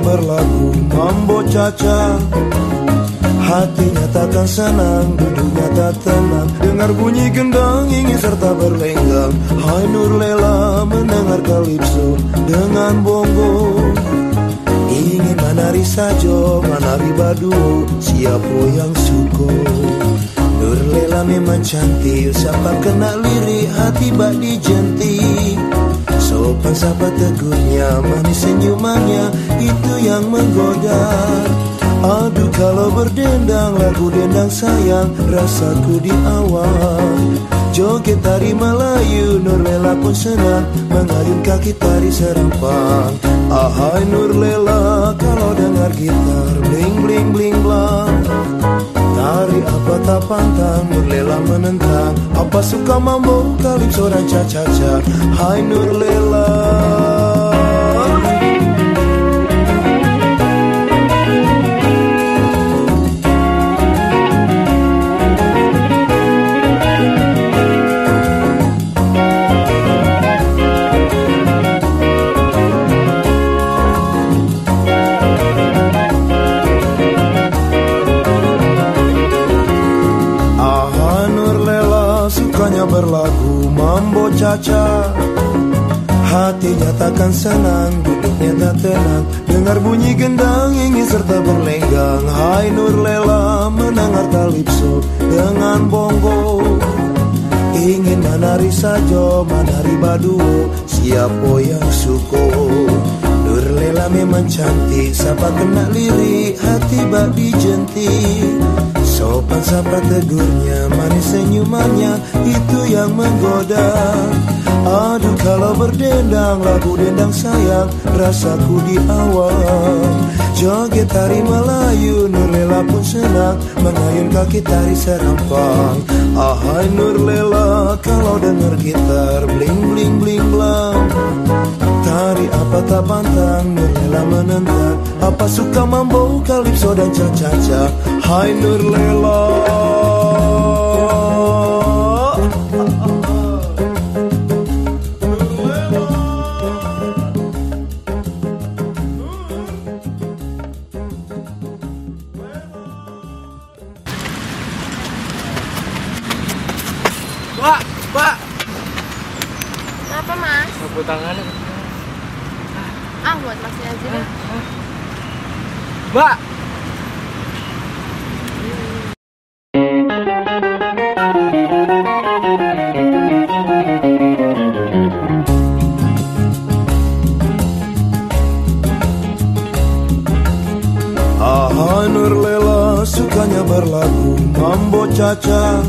berlagu Mambo caca. Hatinya takkan senang, duduknya tak tenang. Dengar bunyi gendang ingin serta berlenggang. Hai Nur Lela mendengar kalipso dengan bongo. Ingin menari sajo, menari badu Siapa yang suko? Nur Lela memang cantik Siapa kena lirik hati bak dijentik Sopan sapa tegurnya, manis senyumannya Itu yang menggoda. Aduh kalau berdendang lagu dendang sayang Rasaku di awal. Joget tari Melayu Nur Lela pun senang Mengayun kaki tari serampang. Ahai Nur Lela Kalau dengar gitar Bling bling bling blang tak pantang Nur Lela menentang. Apa suka mambo Kalipso dan caca-caca Hai Nur caca Hatinya takkan senang, duduknya tak tenang. Dengar bunyi gendang ingin serta berlenggang. Hai Nur Lela mendengar kalipso dengan bongo. Ingin menari sajo, menari baduo. Siapa yang suko Nur Lela memang cantik Siapa kena lirik hati bak dijentik Sopan sapa tegurnya Manis senyumannya Itu yang menggoda. Aduh kalau berdendang Lagu dendang sayang Rasaku di awal. Joget tari Melayu Nur Lela pun senang Mengayun kaki tari serampang Ahai Nur Lela Kalau denger gitar Bling bling bling blang dan caca-caca Hai Nur Lela. Kenapa mas? Tangannya. Ah buat masnya aja deh. Mbak. Aha Nur Lela sukanya berlagu Mambo caca